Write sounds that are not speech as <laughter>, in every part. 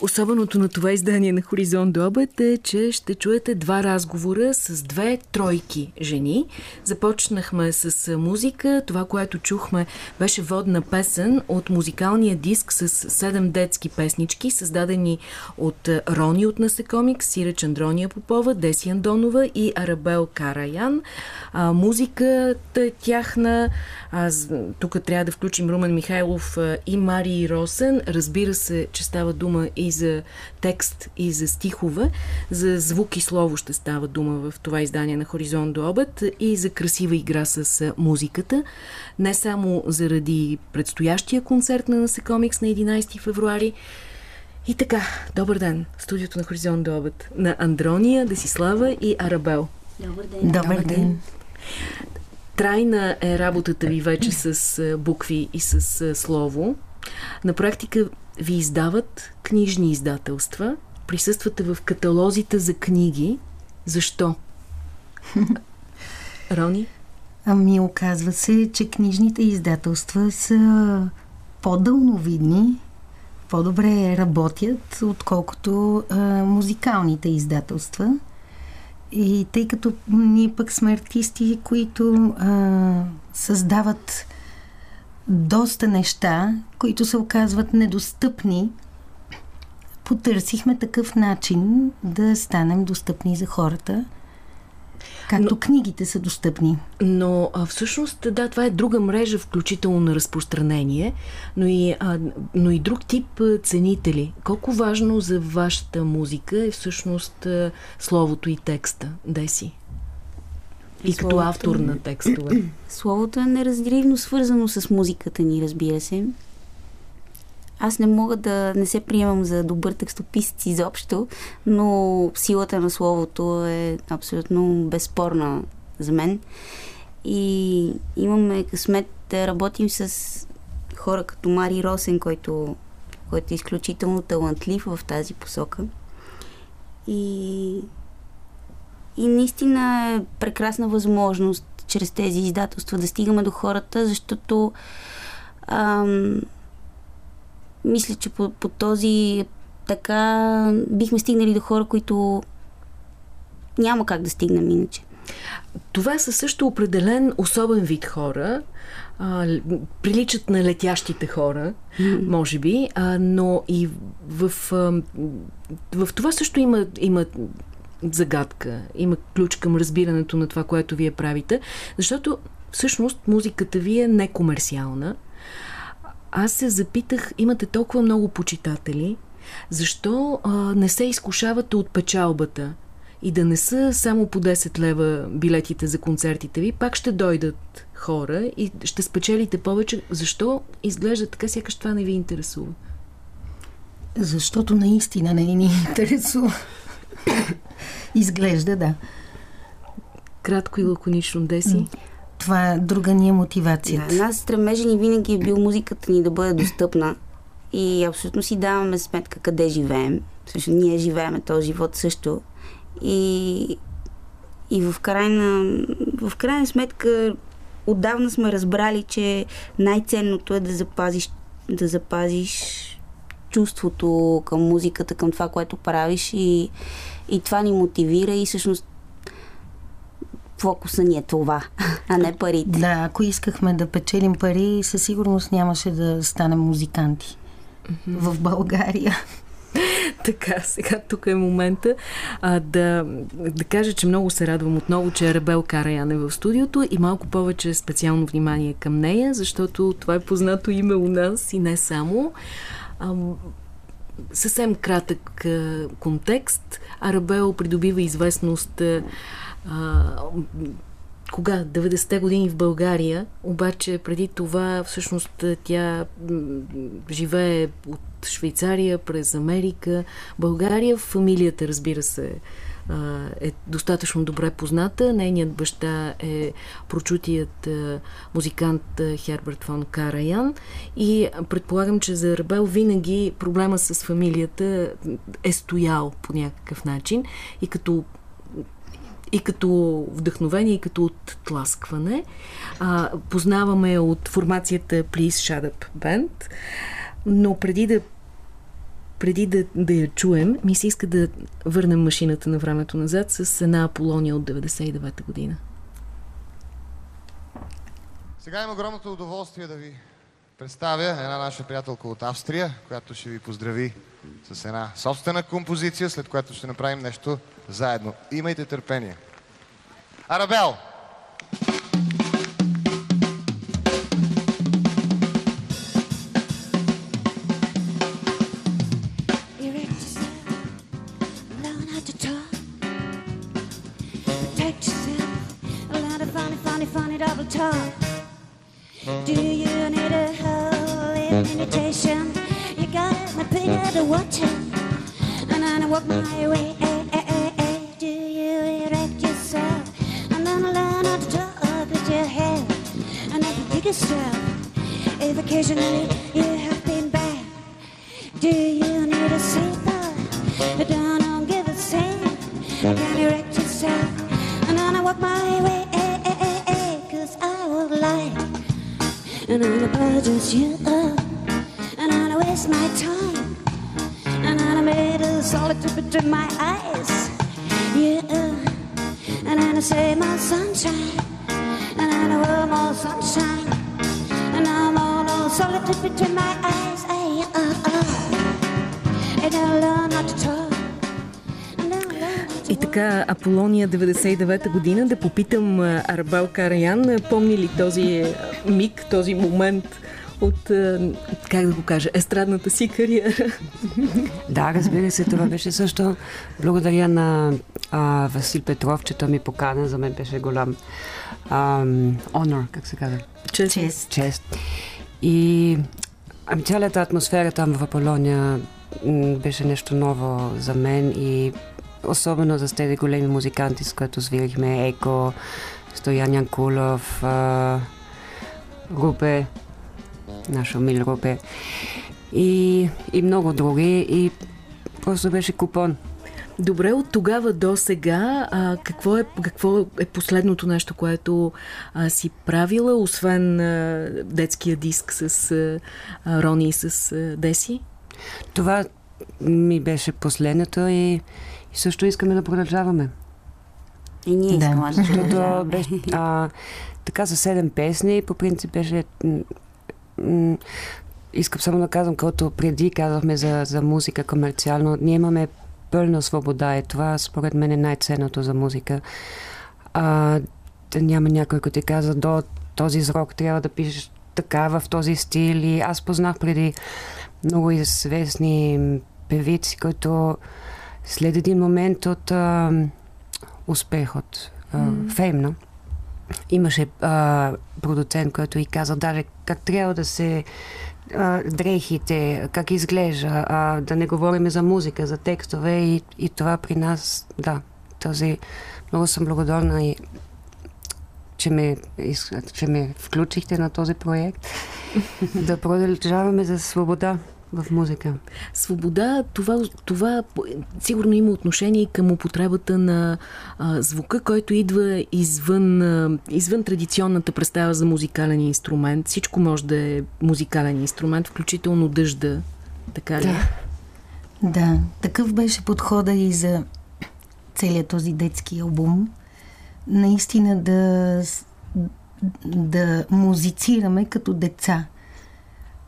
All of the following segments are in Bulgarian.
Особеното на това издание на Хоризонт до обед е, че ще чуете два разговора с две тройки жени. Започнахме с музика. Това, което чухме, беше водна песен от музикалния диск с седем детски песнички, създадени от Рони от Насекомик, Сиреч Андрония Попова, Деси Андонова и Арабел Караян. А, музиката е тяхна. Аз, тук трябва да включим Румен Михайлов и Мари Росен. Разбира се, че става дума и за текст, и за стихове. За звук и слово ще става дума в това издание на Хоризонт до обед и за красива игра с музиката. Не само заради предстоящия концерт на Насекомикс на 11 февруари, и така, добър ден. Студиото на Хоризонт до обед на Андрония, Десислава и Арабел. Добър ден. Добър ден. Трайна е работата ви вече с букви и с слово. На практика ви издават книжни издателства, присъствате в каталозите за книги. Защо? <laughs> Рони? Ами, оказва се, че книжните издателства са по-дълновидни, по-добре работят, отколкото а, музикалните издателства. И тъй като ние пък сме артисти, които а, създават доста неща, които се оказват недостъпни, потърсихме такъв начин да станем достъпни за хората, както но, книгите са достъпни. Но а, всъщност, да, това е друга мрежа, включително на разпространение, но и, а, но и друг тип ценители. Колко важно за вашата музика е всъщност а, словото и текста, Деси? И Словото... като автор на текстове. <clears throat> Словото е неразделимо свързано с музиката ни, разбира се. Аз не мога да не се приемам за добър текстописец изобщо, но силата на словото е абсолютно безспорна за мен. И имаме късмет да работим с хора като Мари Росен, който, който е изключително талантлив в тази посока. И и наистина е прекрасна възможност чрез тези издателства да стигаме до хората, защото ам, мисля, че по, по този така бихме стигнали до хора, които няма как да стигнем иначе. Това са също определен особен вид хора, а, приличат на летящите хора, mm-hmm. може би, а, но и в, в, в това също има, има загадка, има ключ към разбирането на това, което вие правите, защото всъщност музиката ви е некомерциална. Аз се запитах, имате толкова много почитатели, защо а, не се изкушавате от печалбата? И да не са само по 10 лева билетите за концертите ви, пак ще дойдат хора и ще спечелите повече. Защо изглежда така, сякаш това не ви интересува? Защото наистина не ни интересува. Изглежда, да. Кратко и лаконично, Деси. Това е друга ни е мотивацията. Да, нас стремежа ни винаги е бил музиката ни да бъде достъпна и абсолютно си даваме сметка къде живеем. Също ние живееме този живот също. И, и в, крайна, в крайна сметка отдавна сме разбрали, че най-ценното е да запазиш, да запазиш чувството към музиката, към това, което правиш и, и това ни мотивира и всъщност фокуса ни е това, <laughs> а не парите. Да, ако искахме да печелим пари, със сигурност нямаше да станем музиканти mm-hmm. в България. <laughs> Така, сега тук е момента а, да, да кажа, че много се радвам отново, че Ребел Караян е в студиото и малко повече специално внимание към нея, защото това е познато име у нас и не само. Съвсем кратък контекст. Арабел придобива известност кога? 90-те години в България, обаче преди това всъщност тя живее от Швейцария през Америка. България, фамилията разбира се е достатъчно добре позната. Нейният баща е прочутият музикант Херберт фон Караян и предполагам, че за Рабел винаги проблема с фамилията е стоял по някакъв начин и като и като вдъхновение, и като оттласкване. А, познаваме от формацията Please Shut Up Band, но преди да преди да, да я чуем, ми се иска да върнем машината на времето назад с една Аполония от 99-та година. Сега има огромното удоволствие да ви представя една наша приятелка от Австрия, която ще ви поздрави с една собствена композиция, след което ще направим нещо заедно. Имайте търпение. Арабел! Invitation? You got my picture to watch it, and then I walk my way. Eh, eh, eh, do you erect yourself? And then I learn how to talk with your head, and I can a step. If occasionally you have been bad, do you need a safer? Don't give a same. Can you erect yourself? And then I walk my way. Cause I would like and I don't just you waste my time, and I made a solitude between my eyes, yeah, and I say my sunshine, and I know more sunshine, and I'm all solitude between my eyes, hey, uh, uh, and I learn how to talk. И така, Аполония 99-та година, да попитам Арбал Караян, помни ли този миг, този момент от, как да го кажа, естрадната си кариера? Да, разбира се, това беше също. Благодаря на а, Васил Петров, че той ми покана. За мен беше голям honor, как се казва? Чест. Чест. Чест. И ами, цялата атмосфера там в Аполония беше нещо ново за мен и особено за тези големи музиканти, с които свирихме Еко, Стоян Янкулов, Рупе, нашо мил Рупе и, и много други и просто беше купон. Добре, от тогава до сега, а, какво, е, какво е последното нещо, което а, си правила, освен а, детския диск с а, Рони и с а, Деси? Това ми беше последното и, и също искаме да продължаваме. И ние искаме да, Защото беше а, така за седем песни, по принцип беше искам само да казвам, като преди казахме за, за музика комерциално, ние имаме пълна свобода и това според мен е най-ценното за музика. А, да няма някой, който ти каза до този срок трябва да пишеш така в този стил и аз познах преди много известни певици, които след един момент от а, успех, от а, mm. фейм, no? имаше а, продуцент, който и каза даже как трябва да се а, дрехите, как изглежда, а, да не говорим за музика, за текстове и, и това при нас, да, този много съм благодарна и че ме, че ме включихте на този проект. <laughs> да продължаваме за свобода в музика. Свобода, това, това сигурно има отношение и към употребата на а, звука, който идва извън, а, извън традиционната представа за музикален инструмент. Всичко може да е музикален инструмент, включително дъжда. Така ли? Да. Да, такъв беше подхода и за целият този детски албум. Наистина да, да музицираме като деца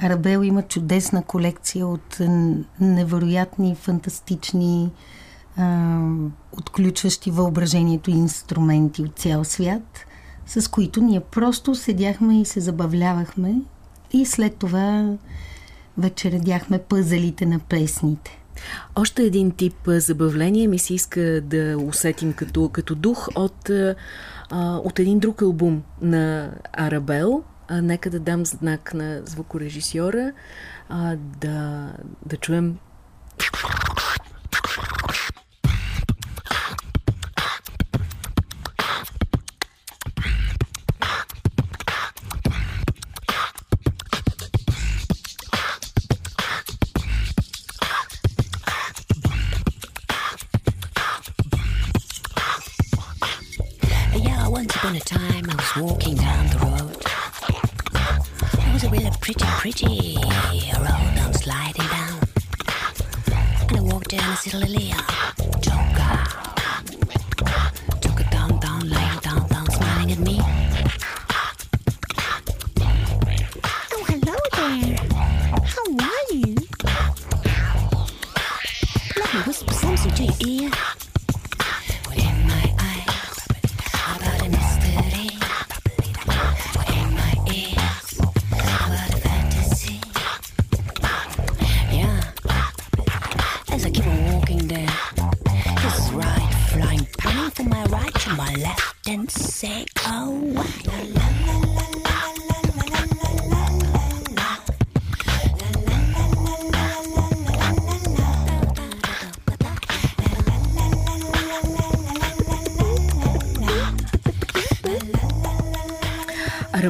Арабел има чудесна колекция от невероятни, фантастични, а, отключващи въображението инструменти от цял свят, с които ние просто седяхме и се забавлявахме и след това вече редяхме пъзелите на песните. Още един тип забавление ми се иска да усетим като, като дух от, от един друг албум на Арабел – а, нека да дам знак на звукорежисьора а, да, да чуем. Once upon a walking down the road was a really pretty, pretty road I'm sliding down. And I walked down and see Lilia, Joker.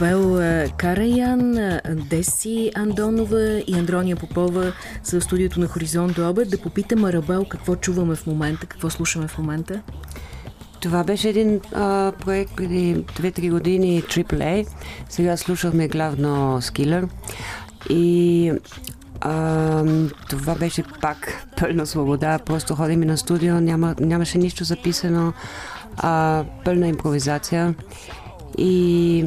Арабел а, Караян, а, Деси Андонова и Андрония Попова са в студиото на Хоризонт до обед. Да попитам Арабел какво чуваме в момента, какво слушаме в момента. Това беше един а, проект преди 2-3 години, AAA. Сега слушахме главно Скилър. И а, това беше пак <laughs> пълна свобода. Просто ходим на студио, няма, нямаше нищо записано. А, пълна импровизация. И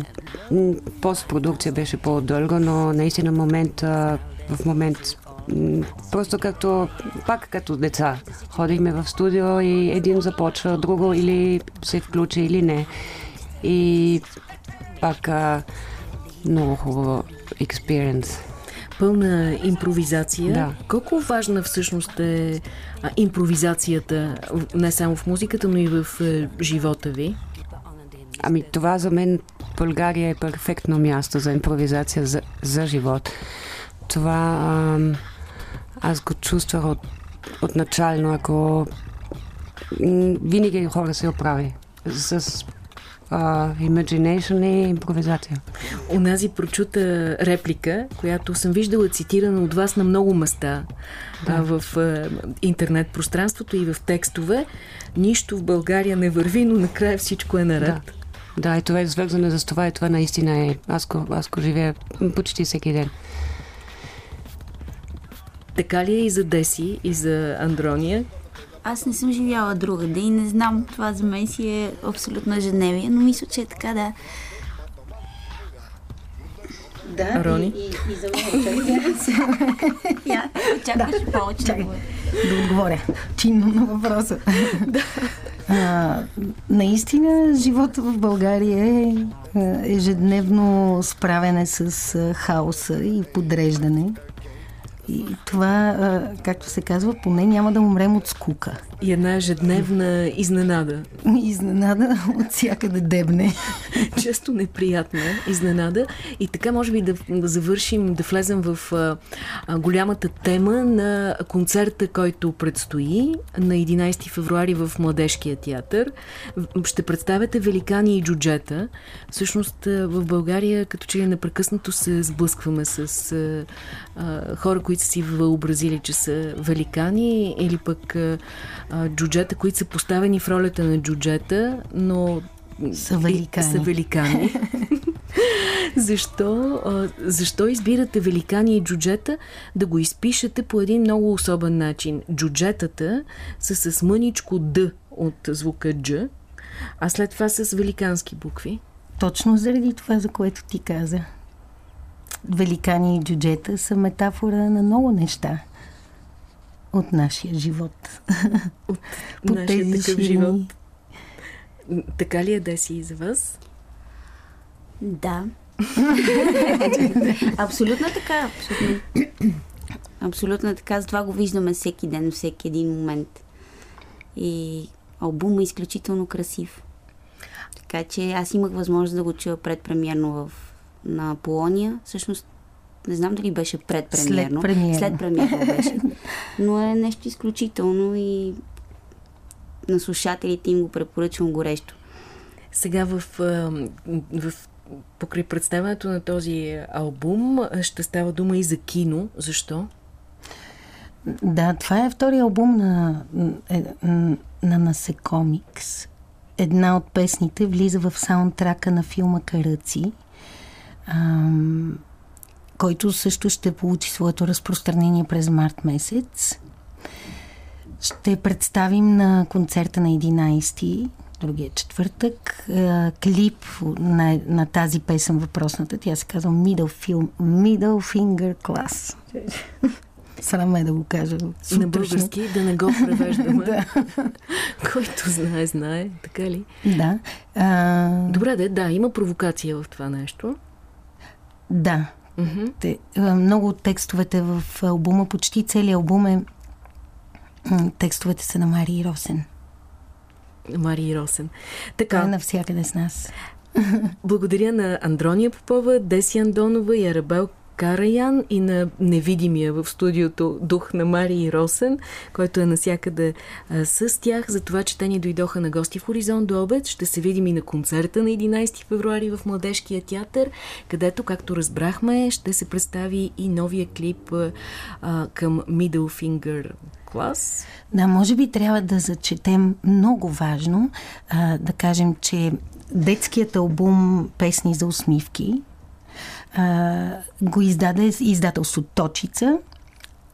постпродукция беше по-дълго, но наистина момент, в момент просто като, пак като деца. Ходихме в студио и един започва, друго или се включи или не. И пак много хубаво experience. Пълна импровизация. Да. Колко важна всъщност е импровизацията не само в музиката, но и в е, живота ви? Ами това за мен България е перфектно място за импровизация за, за живот. Това ам, аз го чувствах от, от начално, ако винаги хора се оправи с а, imagination и импровизация. Онази прочута реплика, която съм виждала цитирана от вас на много места да. а, в а, интернет пространството и в текстове. Нищо в България не върви, но накрая всичко е наред. Да. Да, и това е свързано за това и това наистина е. Аз го, аз го живея почти всеки ден. Така ли е и за Деси, и за Андрония? Аз не съм живяла другаде и не знам, това за мен си е абсолютно ежедневие, но мисля, че е така, да. Да, Рони? И, и, и за мен. <laughs> Я, очакваш повече. Чакай. да отговоря чинно на въпроса. <laughs> наистина, живота в България е а, ежедневно справяне с хаоса и подреждане. И това, както се казва, поне няма да умрем от скука. И една ежедневна изненада. Изненада от всякъде дебне. <laughs> Често неприятна изненада. И така, може би, да, да завършим, да влезем в а, а, голямата тема на концерта, който предстои на 11 февруари в Младежкия театър. Ще представяте великани и джуджета. Всъщност, в България, като че ли непрекъснато се сблъскваме с а, а, хора, които са си въобразили, че са великани или пък а, джуджета, които са поставени в ролята на джуджета, но Са великани. Са великани. <laughs> защо, а, защо избирате великани и джуджета да го изпишете по един много особен начин? Джуджетата са с мъничко Д от звука Дж, а след това с великански букви. Точно заради това, за което ти каза. Великани и джуджета са метафора на много неща от нашия живот. От <laughs> По нашия тези такъв ширини. живот. Така ли е, Деси, и за вас? Да. <laughs> абсолютно така. Абсолютно. абсолютно така. Затова го виждаме всеки ден, всеки един момент. И албумът е изключително красив. Така че аз имах възможност да го чуя предпремиерно в, на Полония. Всъщност, не знам дали беше предпремиерно. След премиерно. След премиерно беше. Но е нещо изключително и на слушателите им го препоръчвам горещо. Сега в, в покрай представянето на този албум ще става дума и за кино. Защо? Да, това е втория албум на, е, на Насекомикс. Една от песните влиза в саундтрака на филма Каръци, ам, който също ще получи своето разпространение през март месец. ще представим на концерта на 11 другия четвъртък а, клип на, на тази песен въпросната. Тя се казва Middle, Film, Middle Finger Class. <laughs> Срам е да го кажа. На български да не го превеждаме. <laughs> Да. <laughs> Който знае, знае. Така ли? Да. А, Добре, да, да, има провокация в това нещо. Да. Те, много от текстовете в албума, почти целият албум е текстовете са на Мария Росен. Мария Росен. Той е Така, навсякъде с нас. благодаря на Андрония Попова, Деси Андонова и Арабел Караян и на невидимия в студиото дух на Мария Росен, който е насякъде а, с тях, за това, че те ни дойдоха на гости в Хоризонт до обед. Ще се видим и на концерта на 11 февруари в Младежкия театър, където, както разбрахме, ще се представи и новия клип а, към Middle Finger Class. Да, може би трябва да зачетем много важно, а, да кажем, че детският албум Песни за усмивки а, го издаде издателство Точица,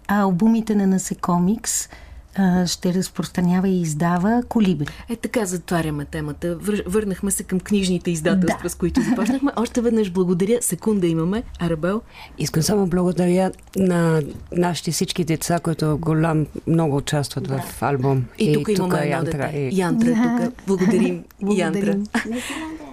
а албумите на Насекомикс ще разпространява и издава Колибри. Е, така затваряме темата. Вър, върнахме се към книжните издателства, Да. с които започнахме. Още веднъж благодаря. Секунда имаме. Арабел. Искам само благодаря на нашите всички деца, които голям много участват в албум. И, тук имаме тук е едно Янтра, дете. и- Янтра е тук. Благодарим, <laughs> Янтра. Благодарим. <laughs> Да.